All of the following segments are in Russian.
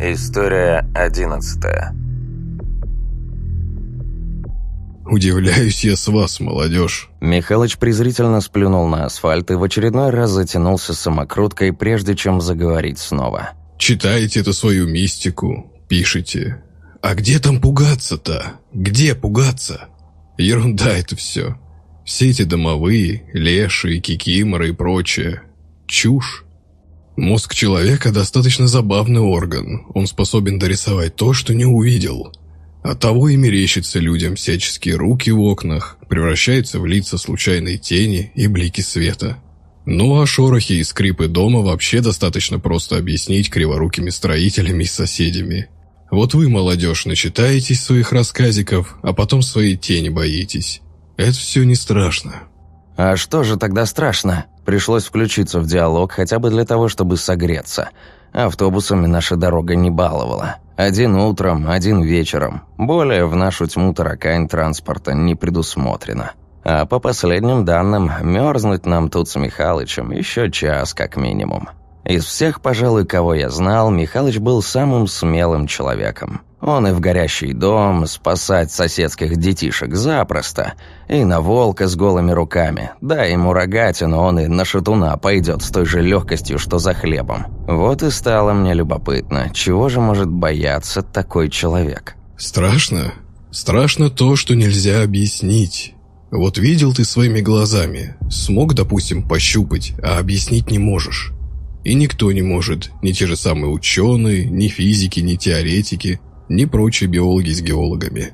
История одиннадцатая. «Удивляюсь я с вас, молодежь!» Михалыч презрительно сплюнул на асфальт и в очередной раз затянулся самокруткой, прежде чем заговорить снова. «Читаете эту свою мистику, пишете. А где там пугаться-то? Где пугаться? Ерунда это все. Все эти домовые, леши, кикиморы и прочее. Чушь. Мозг человека достаточно забавный орган. Он способен дорисовать то, что не увидел. Оттого и мерещится людям всяческие руки в окнах, превращаются в лица случайной тени и блики света. Ну а шорохи и скрипы дома вообще достаточно просто объяснить криворукими строителями и соседями. Вот вы, молодежь, начитаетесь своих рассказиков, а потом своей тени боитесь. Это все не страшно. А что же тогда страшно? Пришлось включиться в диалог хотя бы для того, чтобы согреться. Автобусами наша дорога не баловала. Один утром, один вечером. Более в нашу тьму таракань транспорта не предусмотрено. А по последним данным, мерзнуть нам тут с Михалычем еще час как минимум. Из всех, пожалуй, кого я знал, Михалыч был самым смелым человеком. Он и в горящий дом, спасать соседских детишек запросто, и на волка с голыми руками. Дай ему рогатину, он и на шатуна пойдет с той же легкостью, что за хлебом. Вот и стало мне любопытно, чего же может бояться такой человек? Страшно? Страшно то, что нельзя объяснить. Вот видел ты своими глазами, смог, допустим, пощупать, а объяснить не можешь. И никто не может, ни те же самые ученые, ни физики, ни теоретики – ни прочие биологи с геологами.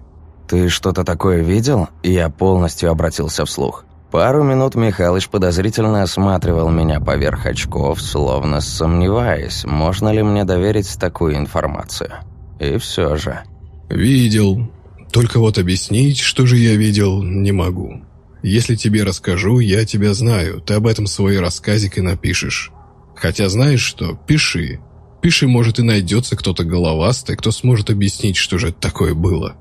«Ты что-то такое видел?» Я полностью обратился вслух. Пару минут Михалыч подозрительно осматривал меня поверх очков, словно сомневаясь, можно ли мне доверить такую информацию. И все же... «Видел. Только вот объяснить, что же я видел, не могу. Если тебе расскажу, я тебя знаю, ты об этом свой рассказик и напишешь. Хотя знаешь что, пиши, Пиши, может, и найдется кто-то головастый, кто сможет объяснить, что же это такое было.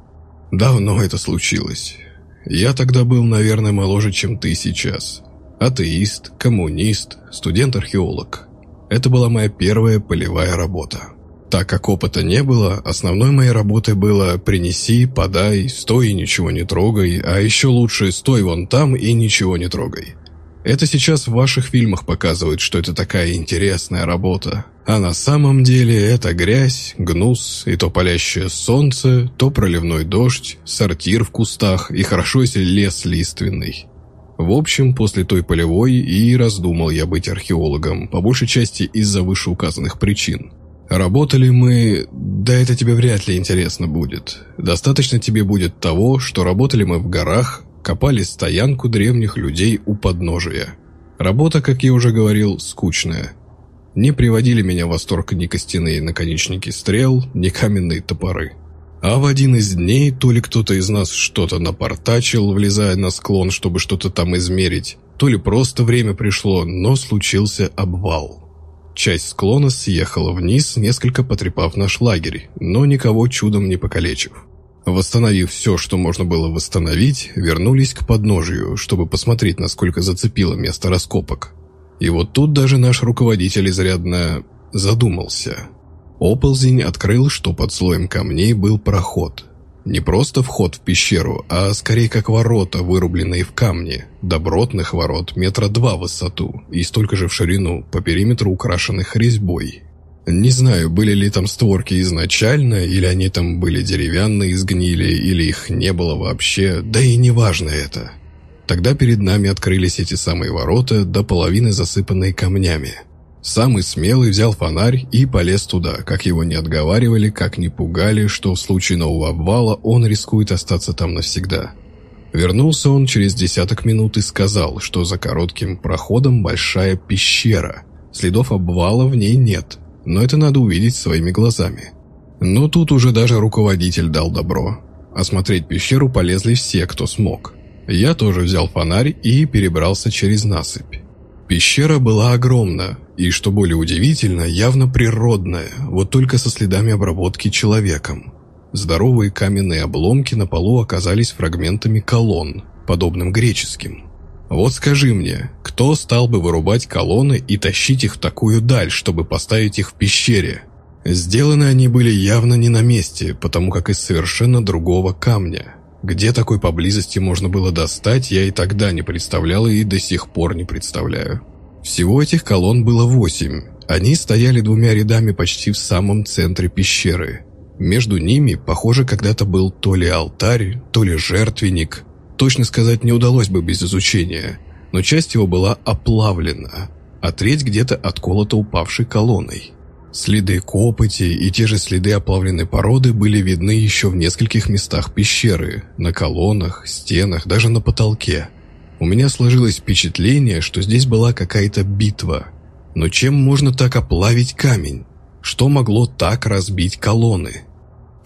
Давно это случилось. Я тогда был, наверное, моложе, чем ты сейчас. Атеист, коммунист, студент-археолог. Это была моя первая полевая работа. Так как опыта не было, основной моей работой было «принеси, подай, стой и ничего не трогай», а еще лучше «стой вон там и ничего не трогай». Это сейчас в ваших фильмах показывают, что это такая интересная работа. А на самом деле это грязь, гнус, и то палящее солнце, то проливной дождь, сортир в кустах и хорошо если лес лиственный. В общем, после той полевой и раздумал я быть археологом, по большей части из-за вышеуказанных причин. Работали мы... Да это тебе вряд ли интересно будет. Достаточно тебе будет того, что работали мы в горах, копали стоянку древних людей у подножия. Работа, как я уже говорил, скучная. Не приводили меня в восторг ни костяные наконечники стрел, ни каменные топоры. А в один из дней то ли кто-то из нас что-то напортачил, влезая на склон, чтобы что-то там измерить, то ли просто время пришло, но случился обвал. Часть склона съехала вниз, несколько потрепав наш лагерь, но никого чудом не покалечив. Восстановив все, что можно было восстановить, вернулись к подножию, чтобы посмотреть, насколько зацепило место раскопок. И вот тут даже наш руководитель изрядно задумался. Оползень открыл, что под слоем камней был проход. Не просто вход в пещеру, а скорее как ворота, вырубленные в камне. Добротных ворот метра два в высоту и столько же в ширину, по периметру украшенных резьбой. Не знаю, были ли там створки изначально, или они там были деревянные, сгнили, или их не было вообще, да и не важно это. Тогда перед нами открылись эти самые ворота, до половины засыпанные камнями. Самый смелый взял фонарь и полез туда, как его не отговаривали, как не пугали, что в случае нового обвала он рискует остаться там навсегда. Вернулся он через десяток минут и сказал, что за коротким проходом большая пещера. Следов обвала в ней нет, но это надо увидеть своими глазами. Но тут уже даже руководитель дал добро. Осмотреть пещеру полезли все, кто смог. Я тоже взял фонарь и перебрался через насыпь. Пещера была огромна, и, что более удивительно, явно природная, вот только со следами обработки человеком. Здоровые каменные обломки на полу оказались фрагментами колонн, подобным греческим. Вот скажи мне, кто стал бы вырубать колонны и тащить их в такую даль, чтобы поставить их в пещере? Сделаны они были явно не на месте, потому как из совершенно другого камня. Где такой поблизости можно было достать, я и тогда не представлял и до сих пор не представляю. Всего этих колонн было восемь. Они стояли двумя рядами почти в самом центре пещеры. Между ними, похоже, когда-то был то ли алтарь, то ли жертвенник. Точно сказать не удалось бы без изучения, но часть его была оплавлена, а треть где-то отколота упавшей колонной. Следы копоти и те же следы оплавленной породы были видны еще в нескольких местах пещеры, на колоннах, стенах, даже на потолке. У меня сложилось впечатление, что здесь была какая-то битва. Но чем можно так оплавить камень? Что могло так разбить колонны?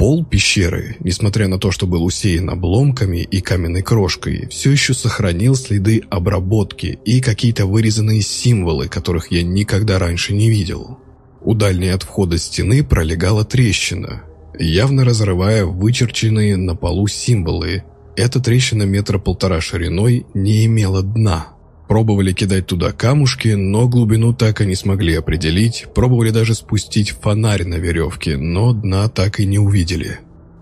Пол пещеры, несмотря на то, что был усеян обломками и каменной крошкой, все еще сохранил следы обработки и какие-то вырезанные символы, которых я никогда раньше не видел. У дальней от входа стены пролегала трещина, явно разрывая вычерченные на полу символы. Эта трещина метра полтора шириной не имела дна. Пробовали кидать туда камушки, но глубину так и не смогли определить. Пробовали даже спустить фонарь на веревке, но дна так и не увидели.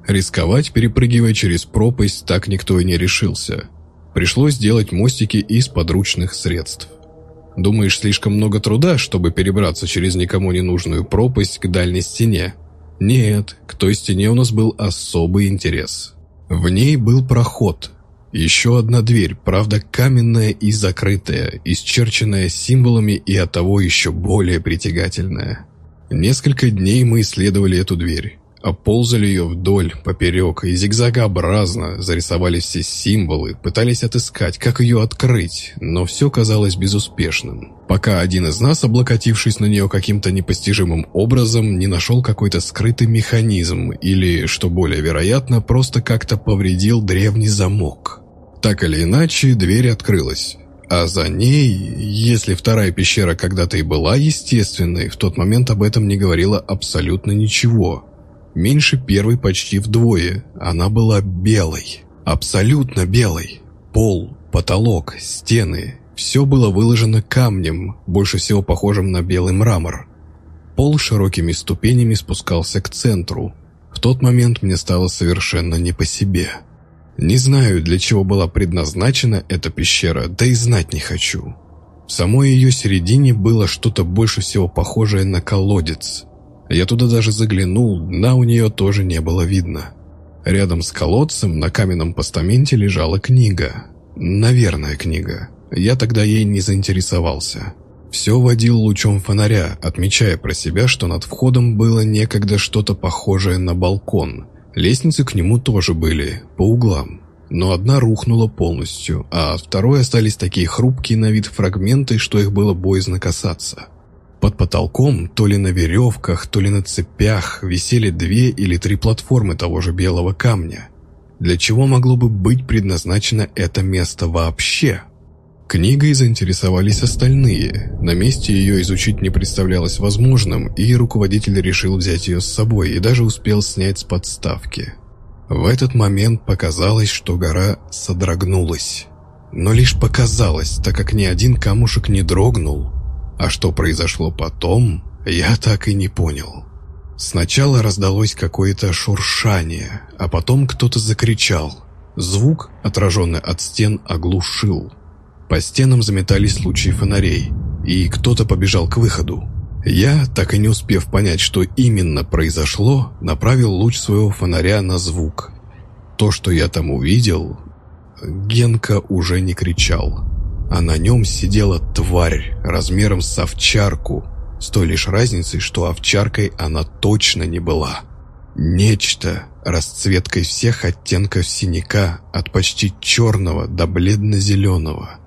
Рисковать, перепрыгивая через пропасть, так никто и не решился. Пришлось делать мостики из подручных средств. Думаешь, слишком много труда, чтобы перебраться через никому не нужную пропасть к дальней стене? Нет, к той стене у нас был особый интерес. В ней был проход. Еще одна дверь, правда каменная и закрытая, исчерченная символами и оттого еще более притягательная. Несколько дней мы исследовали эту дверь. Оползали ее вдоль, поперек и зигзагообразно, зарисовали все символы, пытались отыскать, как ее открыть, но все казалось безуспешным. Пока один из нас, облокотившись на нее каким-то непостижимым образом, не нашел какой-то скрытый механизм или, что более вероятно, просто как-то повредил древний замок. Так или иначе, дверь открылась. А за ней, если вторая пещера когда-то и была естественной, в тот момент об этом не говорило абсолютно ничего – Меньше первой почти вдвое. Она была белой. Абсолютно белой. Пол, потолок, стены. Все было выложено камнем, больше всего похожим на белый мрамор. Пол широкими ступенями спускался к центру. В тот момент мне стало совершенно не по себе. Не знаю, для чего была предназначена эта пещера, да и знать не хочу. В самой ее середине было что-то больше всего похожее на колодец – я туда даже заглянул, дна у нее тоже не было видно. Рядом с колодцем на каменном постаменте лежала книга. Наверное, книга. Я тогда ей не заинтересовался. Все водил лучом фонаря, отмечая про себя, что над входом было некогда что-то похожее на балкон. Лестницы к нему тоже были, по углам. Но одна рухнула полностью, а второй остались такие хрупкие на вид фрагменты, что их было боязно касаться. Под потолком, то ли на веревках, то ли на цепях, висели две или три платформы того же белого камня. Для чего могло бы быть предназначено это место вообще? Книгой заинтересовались остальные. На месте ее изучить не представлялось возможным, и руководитель решил взять ее с собой и даже успел снять с подставки. В этот момент показалось, что гора содрогнулась. Но лишь показалось, так как ни один камушек не дрогнул, а что произошло потом, я так и не понял. Сначала раздалось какое-то шуршание, а потом кто-то закричал. Звук, отраженный от стен, оглушил. По стенам заметались лучи фонарей, и кто-то побежал к выходу. Я, так и не успев понять, что именно произошло, направил луч своего фонаря на звук. То, что я там увидел, Генка уже не кричал а на нем сидела тварь размером с овчарку, с той лишь разницей, что овчаркой она точно не была. Нечто расцветкой всех оттенков синяка, от почти черного до бледно-зеленого.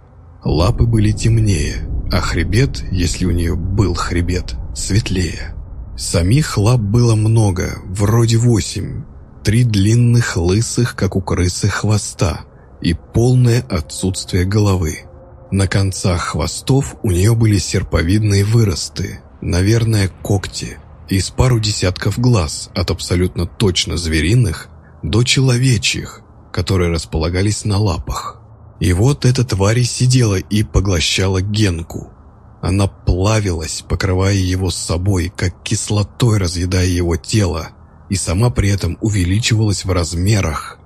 Лапы были темнее, а хребет, если у нее был хребет, светлее. Самих лап было много, вроде восемь. Три длинных, лысых, как у крысы, хвоста и полное отсутствие головы. На концах хвостов у нее были серповидные выросты, наверное, когти, и с пару десятков глаз, от абсолютно точно звериных до человечьих, которые располагались на лапах. И вот эта тварь сидела и поглощала Генку. Она плавилась, покрывая его с собой, как кислотой разъедая его тело, и сама при этом увеличивалась в размерах.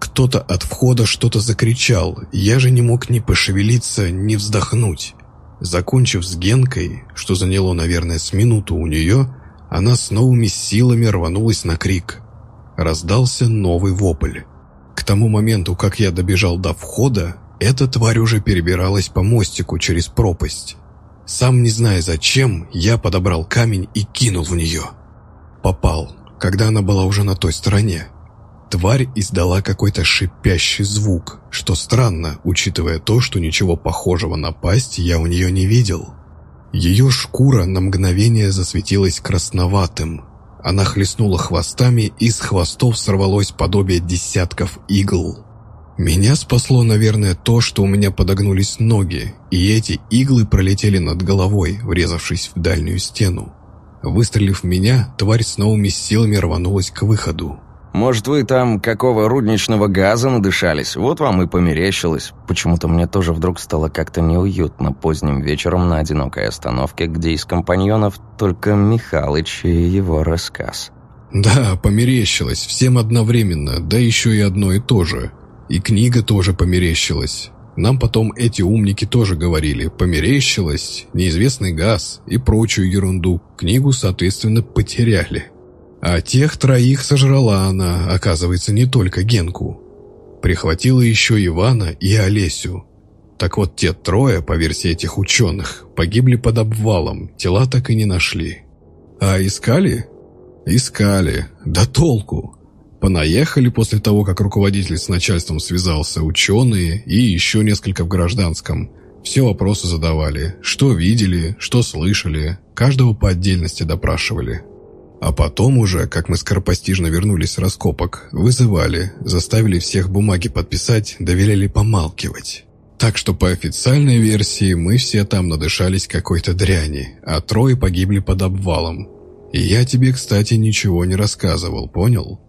Кто-то от входа что-то закричал, я же не мог ни пошевелиться, ни вздохнуть. Закончив с Генкой, что заняло, наверное, с минуту у нее, она с новыми силами рванулась на крик. Раздался новый вопль. К тому моменту, как я добежал до входа, эта тварь уже перебиралась по мостику через пропасть. Сам не зная зачем, я подобрал камень и кинул в нее. Попал, когда она была уже на той стороне. Тварь издала какой-то шипящий звук, что странно, учитывая то, что ничего похожего на пасть я у нее не видел. Ее шкура на мгновение засветилась красноватым. Она хлестнула хвостами, и с хвостов сорвалось подобие десятков игл. Меня спасло, наверное, то, что у меня подогнулись ноги, и эти иглы пролетели над головой, врезавшись в дальнюю стену. Выстрелив в меня, тварь с новыми силами рванулась к выходу. Может, вы там какого рудничного газа надышались? Вот вам и померещилось. Почему-то мне тоже вдруг стало как-то неуютно поздним вечером на одинокой остановке, где из компаньонов только Михалыч и его рассказ. Да, померещилось, всем одновременно, да еще и одно и то же. И книга тоже померещилась. Нам потом эти умники тоже говорили, померещилось, неизвестный газ и прочую ерунду. Книгу, соответственно, потеряли. А тех троих сожрала она, оказывается, не только Генку. Прихватила еще Ивана и Олесю. Так вот, те трое, по версии этих ученых, погибли под обвалом, тела так и не нашли. А искали? Искали. Да толку. Понаехали после того, как руководитель с начальством связался, ученые и еще несколько в гражданском. Все вопросы задавали. Что видели, что слышали. Каждого по отдельности допрашивали. А потом уже, как мы скоропостижно вернулись с раскопок, вызывали, заставили всех бумаги подписать, доверяли помалкивать. Так что по официальной версии мы все там надышались какой-то дряни, а трое погибли под обвалом. И я тебе, кстати, ничего не рассказывал, понял?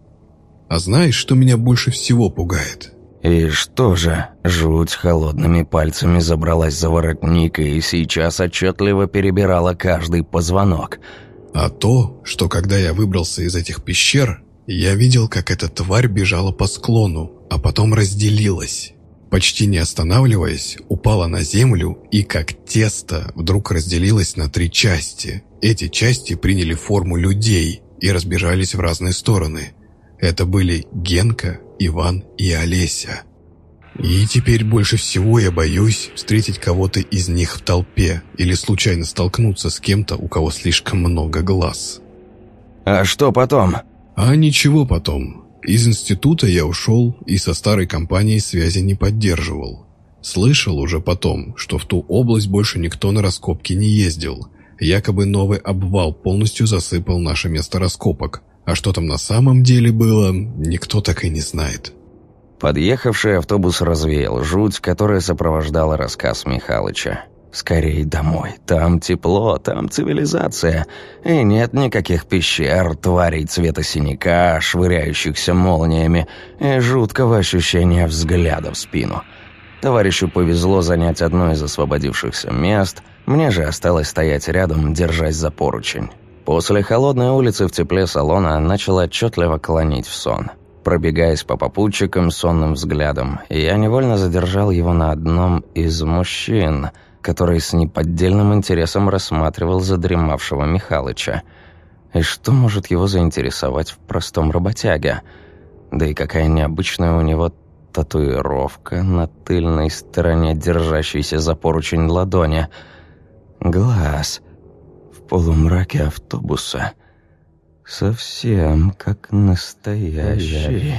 А знаешь, что меня больше всего пугает? И что же, жуть холодными пальцами забралась за воротник и сейчас отчетливо перебирала каждый позвонок – а то, что когда я выбрался из этих пещер, я видел, как эта тварь бежала по склону, а потом разделилась. Почти не останавливаясь, упала на землю и, как тесто, вдруг разделилась на три части. Эти части приняли форму людей и разбежались в разные стороны. Это были Генка, Иван и Олеся. И теперь больше всего я боюсь встретить кого-то из них в толпе или случайно столкнуться с кем-то, у кого слишком много глаз. А что потом? А ничего потом. Из института я ушел и со старой компанией связи не поддерживал. Слышал уже потом, что в ту область больше никто на раскопки не ездил. Якобы новый обвал полностью засыпал наше место раскопок. А что там на самом деле было, никто так и не знает. Подъехавший автобус развеял жуть, которая сопровождала рассказ Михалыча. «Скорей домой. Там тепло, там цивилизация. И нет никаких пещер, тварей цвета синяка, швыряющихся молниями и жуткого ощущения взгляда в спину». Товарищу повезло занять одно из освободившихся мест, мне же осталось стоять рядом, держась за поручень. После холодной улицы в тепле салона начал отчетливо клонить в сон – пробегаясь по попутчикам сонным взглядом, я невольно задержал его на одном из мужчин, который с неподдельным интересом рассматривал задремавшего Михалыча. И что может его заинтересовать в простом работяге? Да и какая необычная у него татуировка на тыльной стороне держащейся за поручень ладони. Глаз полумраке автобуса — Совсем как настоящий.